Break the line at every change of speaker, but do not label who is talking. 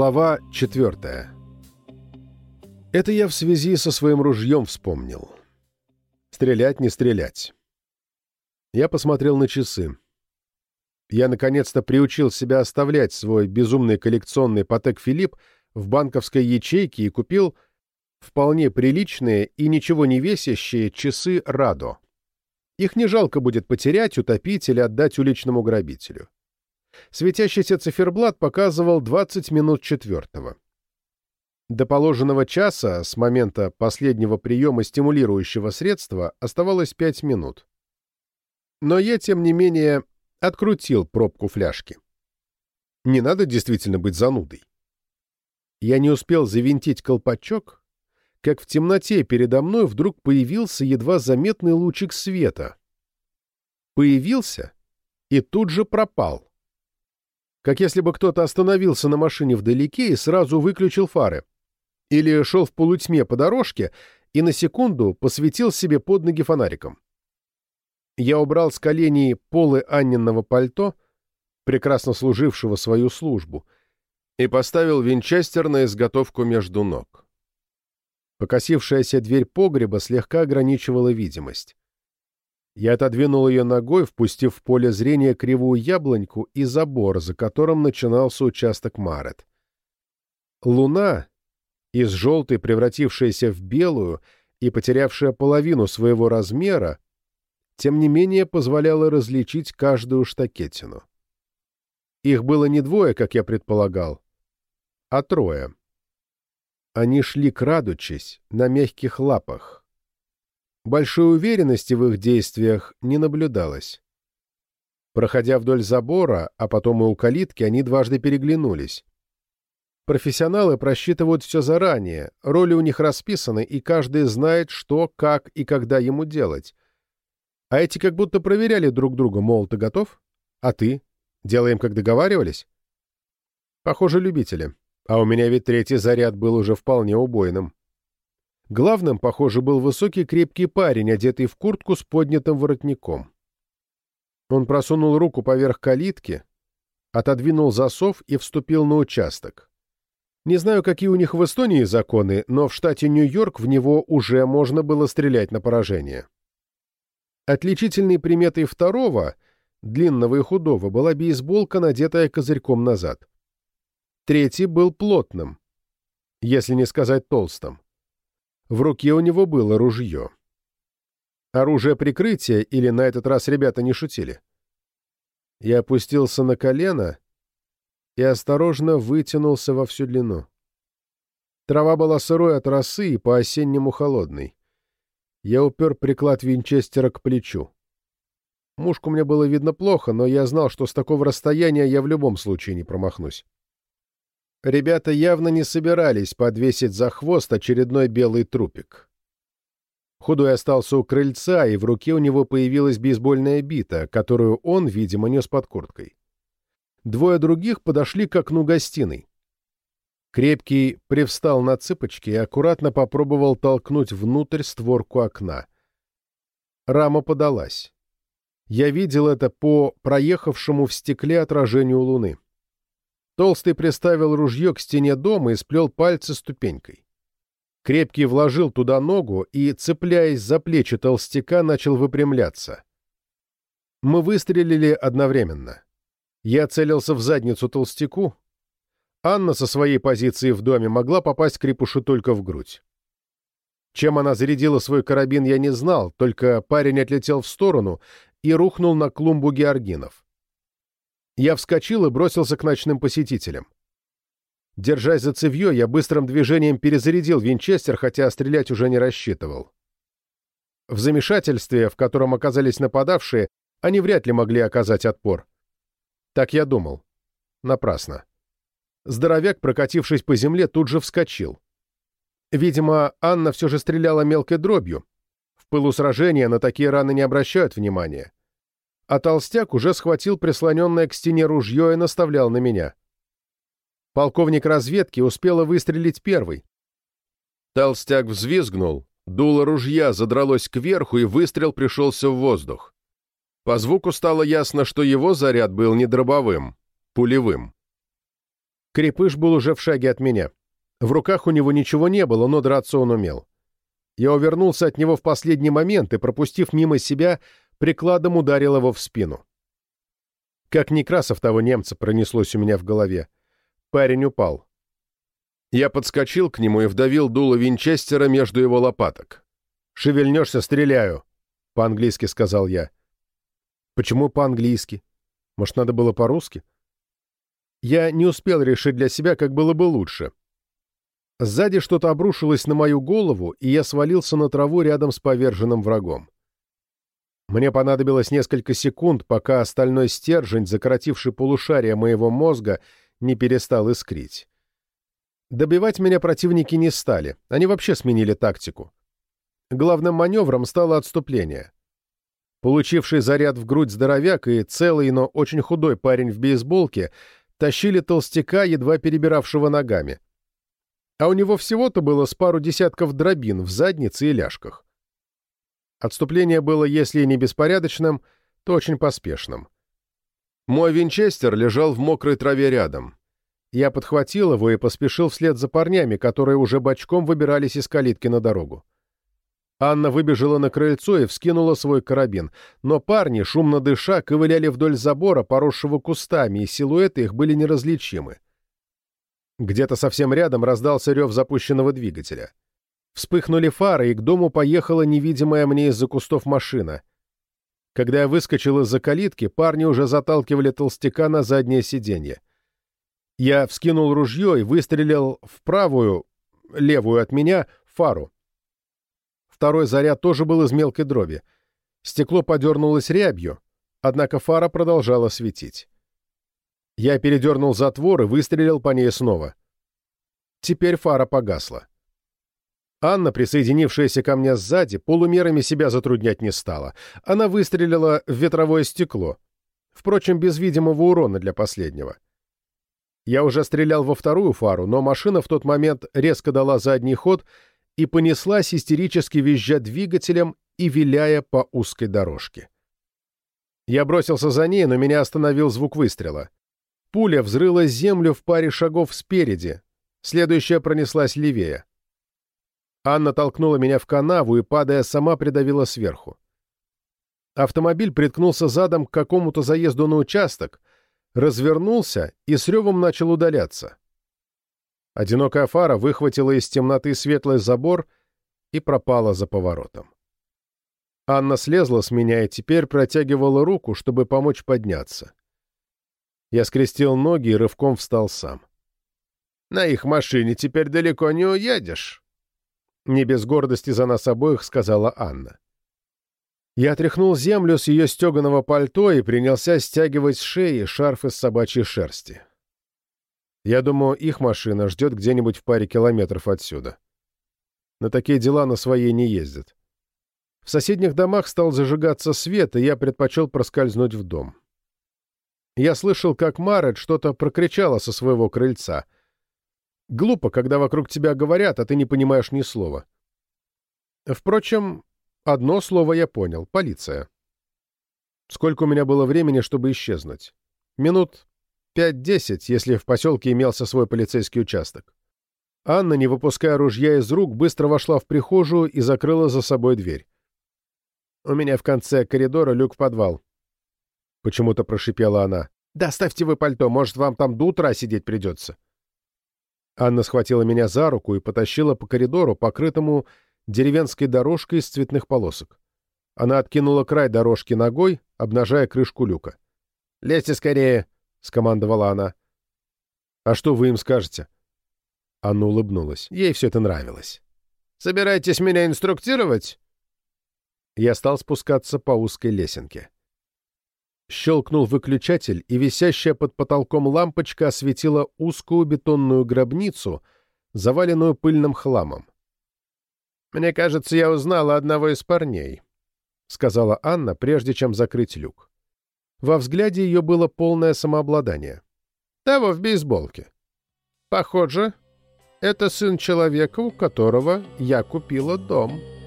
Глава 4. Это я в связи со своим ружьем вспомнил. Стрелять, не стрелять. Я посмотрел на часы. Я наконец-то приучил себя оставлять свой безумный коллекционный Патек Филипп в банковской ячейке и купил вполне приличные и ничего не весящие часы Радо. Их не жалко будет потерять, утопить или отдать уличному грабителю. Светящийся циферблат показывал 20 минут четвертого. До положенного часа с момента последнего приема стимулирующего средства оставалось 5 минут. Но я, тем не менее, открутил пробку фляжки. Не надо действительно быть занудой. Я не успел завинтить колпачок, как в темноте передо мной вдруг появился едва заметный лучик света. Появился и тут же пропал как если бы кто-то остановился на машине вдалеке и сразу выключил фары. Или шел в полутьме по дорожке и на секунду посветил себе под ноги фонариком. Я убрал с коленей полы Анненного пальто, прекрасно служившего свою службу, и поставил винчестер на изготовку между ног. Покосившаяся дверь погреба слегка ограничивала видимость. Я отодвинул ее ногой, впустив в поле зрения кривую яблоньку и забор, за которым начинался участок Марет. Луна, из желтой превратившаяся в белую и потерявшая половину своего размера, тем не менее позволяла различить каждую штакетину. Их было не двое, как я предполагал, а трое. Они шли крадучись, на мягких лапах, Большой уверенности в их действиях не наблюдалось. Проходя вдоль забора, а потом и у калитки, они дважды переглянулись. Профессионалы просчитывают все заранее, роли у них расписаны, и каждый знает, что, как и когда ему делать. А эти как будто проверяли друг друга, мол, ты готов? А ты? Делаем, как договаривались? Похоже, любители. А у меня ведь третий заряд был уже вполне убойным. Главным, похоже, был высокий крепкий парень, одетый в куртку с поднятым воротником. Он просунул руку поверх калитки, отодвинул засов и вступил на участок. Не знаю, какие у них в Эстонии законы, но в штате Нью-Йорк в него уже можно было стрелять на поражение. Отличительной приметой второго, длинного и худого, была бейсболка, надетая козырьком назад. Третий был плотным, если не сказать толстым. В руке у него было ружье. Оружие прикрытия, или на этот раз ребята не шутили? Я опустился на колено и осторожно вытянулся во всю длину. Трава была сырой от росы и по-осеннему холодной. Я упер приклад винчестера к плечу. Мушку мне было видно плохо, но я знал, что с такого расстояния я в любом случае не промахнусь. Ребята явно не собирались подвесить за хвост очередной белый трупик. Худой остался у крыльца, и в руке у него появилась бейсбольная бита, которую он, видимо, нес под курткой. Двое других подошли к окну гостиной. Крепкий привстал на цыпочки и аккуратно попробовал толкнуть внутрь створку окна. Рама подалась. Я видел это по проехавшему в стекле отражению луны. Толстый приставил ружье к стене дома и сплел пальцы ступенькой. Крепкий вложил туда ногу и, цепляясь за плечи толстяка, начал выпрямляться. Мы выстрелили одновременно. Я целился в задницу толстяку. Анна со своей позиции в доме могла попасть крепушу только в грудь. Чем она зарядила свой карабин, я не знал, только парень отлетел в сторону и рухнул на клумбу георгинов. Я вскочил и бросился к ночным посетителям. Держась за цевьё, я быстрым движением перезарядил винчестер, хотя стрелять уже не рассчитывал. В замешательстве, в котором оказались нападавшие, они вряд ли могли оказать отпор. Так я думал. Напрасно. Здоровяк, прокатившись по земле, тут же вскочил. Видимо, Анна все же стреляла мелкой дробью. В пылу сражения на такие раны не обращают внимания а толстяк уже схватил прислоненное к стене ружье и наставлял на меня. Полковник разведки успела выстрелить первый. Толстяк взвизгнул, дуло ружья задралось кверху, и выстрел пришелся в воздух. По звуку стало ясно, что его заряд был не дробовым, пулевым. Крепыш был уже в шаге от меня. В руках у него ничего не было, но драться он умел. Я увернулся от него в последний момент и, пропустив мимо себя, прикладом ударил его в спину. Как Некрасов того немца пронеслось у меня в голове. Парень упал. Я подскочил к нему и вдавил дуло винчестера между его лопаток. «Шевельнешься, стреляю», — по-английски сказал я. «Почему по-английски? Может, надо было по-русски?» Я не успел решить для себя, как было бы лучше. Сзади что-то обрушилось на мою голову, и я свалился на траву рядом с поверженным врагом. Мне понадобилось несколько секунд, пока остальной стержень, закоротивший полушария моего мозга, не перестал искрить. Добивать меня противники не стали, они вообще сменили тактику. Главным маневром стало отступление. Получивший заряд в грудь здоровяк и целый, но очень худой парень в бейсболке тащили толстяка, едва перебиравшего ногами а у него всего-то было с пару десятков дробин в заднице и ляжках. Отступление было, если и не беспорядочным, то очень поспешным. Мой винчестер лежал в мокрой траве рядом. Я подхватил его и поспешил вслед за парнями, которые уже бочком выбирались из калитки на дорогу. Анна выбежала на крыльцо и вскинула свой карабин, но парни, шумно дыша, ковыляли вдоль забора, поросшего кустами, и силуэты их были неразличимы. Где-то совсем рядом раздался рев запущенного двигателя. Вспыхнули фары, и к дому поехала невидимая мне из-за кустов машина. Когда я выскочил из-за калитки, парни уже заталкивали толстяка на заднее сиденье. Я вскинул ружье и выстрелил в правую, левую от меня, фару. Второй заряд тоже был из мелкой дроби. Стекло подернулось рябью, однако фара продолжала светить. Я передернул затвор и выстрелил по ней снова. Теперь фара погасла. Анна, присоединившаяся ко мне сзади, полумерами себя затруднять не стала. Она выстрелила в ветровое стекло. Впрочем, без видимого урона для последнего. Я уже стрелял во вторую фару, но машина в тот момент резко дала задний ход и понеслась, истерически визжа двигателем и виляя по узкой дорожке. Я бросился за ней, но меня остановил звук выстрела. Пуля взрыла землю в паре шагов спереди, следующая пронеслась левее. Анна толкнула меня в канаву и, падая, сама придавила сверху. Автомобиль приткнулся задом к какому-то заезду на участок, развернулся и с ревом начал удаляться. Одинокая фара выхватила из темноты светлый забор и пропала за поворотом. Анна слезла с меня и теперь протягивала руку, чтобы помочь подняться. Я скрестил ноги и рывком встал сам. «На их машине теперь далеко не уедешь», — не без гордости за нас обоих сказала Анна. Я отряхнул землю с ее стеганого пальто и принялся стягивать с шеи шарф из собачьей шерсти. Я думаю, их машина ждет где-нибудь в паре километров отсюда. На такие дела на своей не ездят. В соседних домах стал зажигаться свет, и я предпочел проскользнуть в дом. Я слышал, как Марет что-то прокричала со своего крыльца. Глупо, когда вокруг тебя говорят, а ты не понимаешь ни слова. Впрочем, одно слово я понял — полиция. Сколько у меня было времени, чтобы исчезнуть? Минут пять-десять, если в поселке имелся свой полицейский участок. Анна, не выпуская ружья из рук, быстро вошла в прихожую и закрыла за собой дверь. У меня в конце коридора люк в подвал. — почему-то прошипела она. «Да ставьте вы пальто, может, вам там до утра сидеть придется». Анна схватила меня за руку и потащила по коридору, покрытому деревенской дорожкой из цветных полосок. Она откинула край дорожки ногой, обнажая крышку люка. «Лезьте скорее!» — скомандовала она. «А что вы им скажете?» Анна улыбнулась. Ей все это нравилось. «Собираетесь меня инструктировать?» Я стал спускаться по узкой лесенке. Щелкнул выключатель, и висящая под потолком лампочка осветила узкую бетонную гробницу, заваленную пыльным хламом. «Мне кажется, я узнала одного из парней», — сказала Анна, прежде чем закрыть люк. Во взгляде ее было полное самообладание. «Того в бейсболке. Похоже, это сын человека, у которого я купила дом».